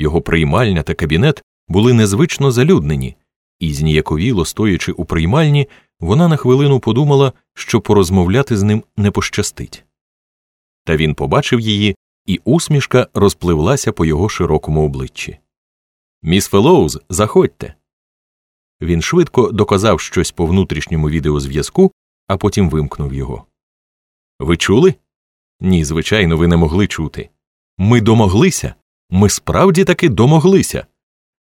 Його приймальня та кабінет були незвично залюднені, і зніяковіло стоячи у приймальні, вона на хвилину подумала, що порозмовляти з ним не пощастить. Та він побачив її, і усмішка розпливлася по його широкому обличчі. Міс Фелоуз, заходьте. Він швидко доказав щось по внутрішньому відеозв'язку, а потім вимкнув його. Ви чули? Ні, звичайно, ви не могли чути. Ми домоглися. Ми справді таки домоглися.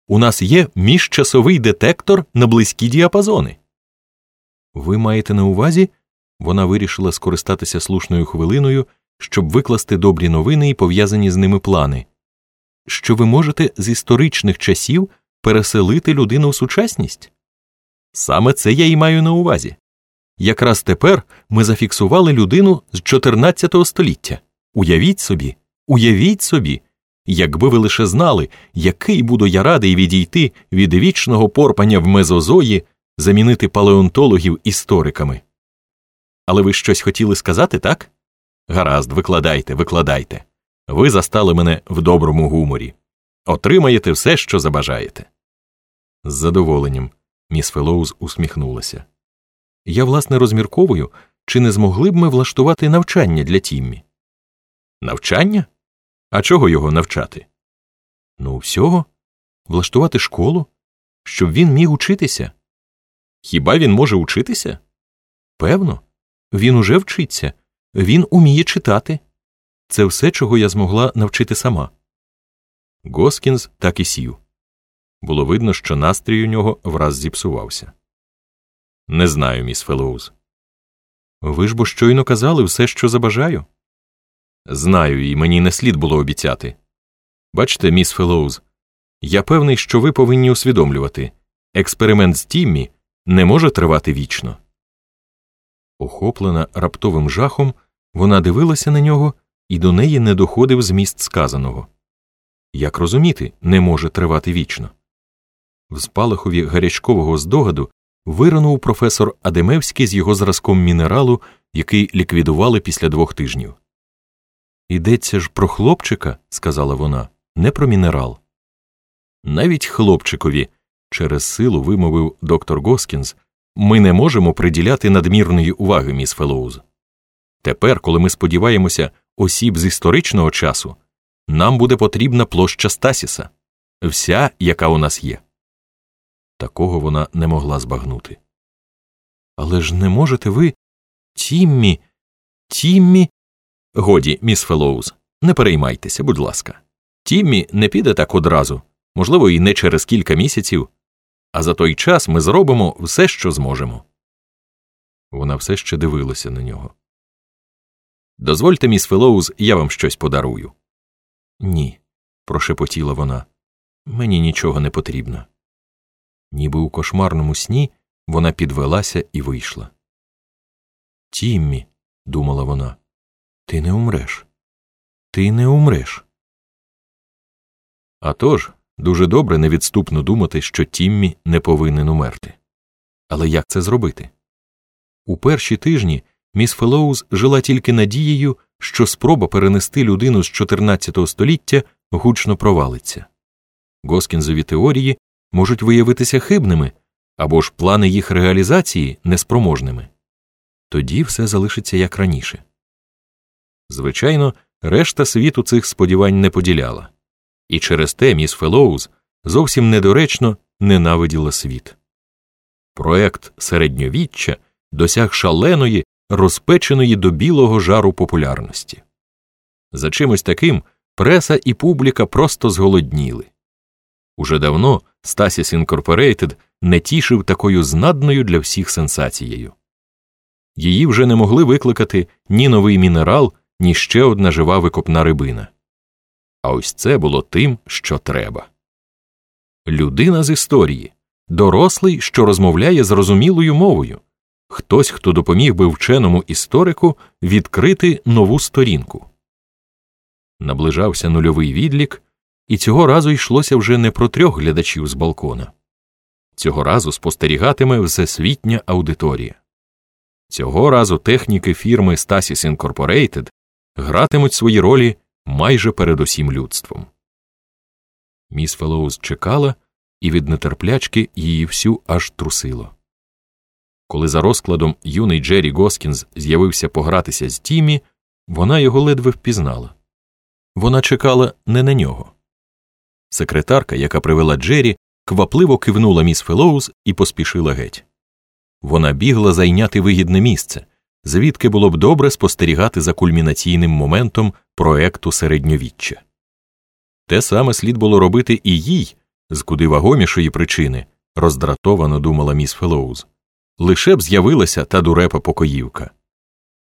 У нас є міжчасовий детектор на близькі діапазони. Ви маєте на увазі? Вона вирішила скористатися слушною хвилиною, щоб викласти добрі новини і пов'язані з ними плани. Що ви можете з історичних часів переселити людину в сучасність? Саме це я й маю на увазі. Якраз тепер ми зафіксували людину з 14 століття. Уявіть собі, уявіть собі, якби ви лише знали, який буду я радий відійти від вічного порпання в мезозої, замінити палеонтологів істориками. Але ви щось хотіли сказати, так? Гаразд, викладайте, викладайте. Ви застали мене в доброму гуморі. Отримаєте все, що забажаєте. З задоволенням міс Фелоуз усміхнулася. Я, власне, розмірковую, чи не змогли б ми влаштувати навчання для Тіммі? Навчання? А чого його навчати? Ну, всього. Влаштувати школу, щоб він міг учитися. Хіба він може учитися? Певно, він уже вчиться, він уміє читати. Це все, чого я змогла навчити сама. Госкінс так і сів. Було видно, що настрій у нього враз зіпсувався. Не знаю, міс Фелоуз. Ви ж бо щойно казали все, що забажаю. Знаю, і мені не слід було обіцяти. Бачите, міс Фелоуз, я певний, що ви повинні усвідомлювати експеримент з Тіммі не може тривати вічно. Охоплена раптовим жахом, вона дивилася на нього, і до неї не доходив зміст сказаного. Як розуміти, не може тривати вічно. В спалахові гарячкового здогаду виринув професор Адемевський з його зразком мінералу, який ліквідували після двох тижнів. Йдеться ж про хлопчика, сказала вона, не про мінерал. Навіть хлопчикові, через силу вимовив доктор Госкінс, ми не можемо приділяти надмірної уваги, міс Фелоуз. Тепер, коли ми сподіваємося осіб з історичного часу, нам буде потрібна площа Стасіса, вся, яка у нас є. Такого вона не могла збагнути. Але ж не можете ви. Тіммі, Тіммі. Годі, міс Фелоуз, не переймайтеся, будь ласка. Тіммі не піде так одразу, можливо, і не через кілька місяців, а за той час ми зробимо все, що зможемо. Вона все ще дивилася на нього. Дозвольте, міс Фелоуз, я вам щось подарую. Ні, прошепотіла вона. Мені нічого не потрібно. Ніби у кошмарному сні вона підвелася і вийшла. Тіммі, думала вона, ти не умреш. Ти не умреш. А тож, дуже добре невідступно думати, що Тіммі не повинен умерти. Але як це зробити? У перші тижні міс Фелоуз жила тільки надією, що спроба перенести людину з 14 століття гучно провалиться. Госкінзові теорії можуть виявитися хибними або ж плани їх реалізації неспроможними. Тоді все залишиться як раніше. Звичайно, решта світу цих сподівань не поділяла, і через те міс Фелоуз зовсім недоречно ненавиділа світ. Проект середньовіччя досяг шаленої, розпеченої до білого жару популярності. За чимось таким преса і публіка просто зголодніли. Уже давно Stasis Incorporated не тішив такою знадною для всіх сенсацією. Її вже не могли викликати ні новий мінерал, ні ще одна жива викопна рибина. А ось це було тим, що треба. Людина з історії, дорослий, що розмовляє зрозумілою мовою, хтось, хто допоміг би вченому історику відкрити нову сторінку. Наближався нульовий відлік, і цього разу йшлося вже не про трьох глядачів з балкона. Цього разу спостерігатиме всесвітня аудиторія. Цього разу техніки фірми Stasis Incorporated гратимуть свої ролі майже перед усім людством. Міс Фелоуз чекала, і від нетерплячки її всю аж трусило. Коли за розкладом юний Джері Госкінз з'явився погратися з Тімі, вона його ледве впізнала. Вона чекала не на нього. Секретарка, яка привела Джері, квапливо кивнула міс Фелоуз і поспішила геть. Вона бігла зайняти вигідне місце, звідки було б добре спостерігати за кульмінаційним моментом проекту середньовіччя. Те саме слід було робити і їй, з куди вагомішої причини, роздратовано думала міс Фелоуз. Лише б з'явилася та дурепа покоївка.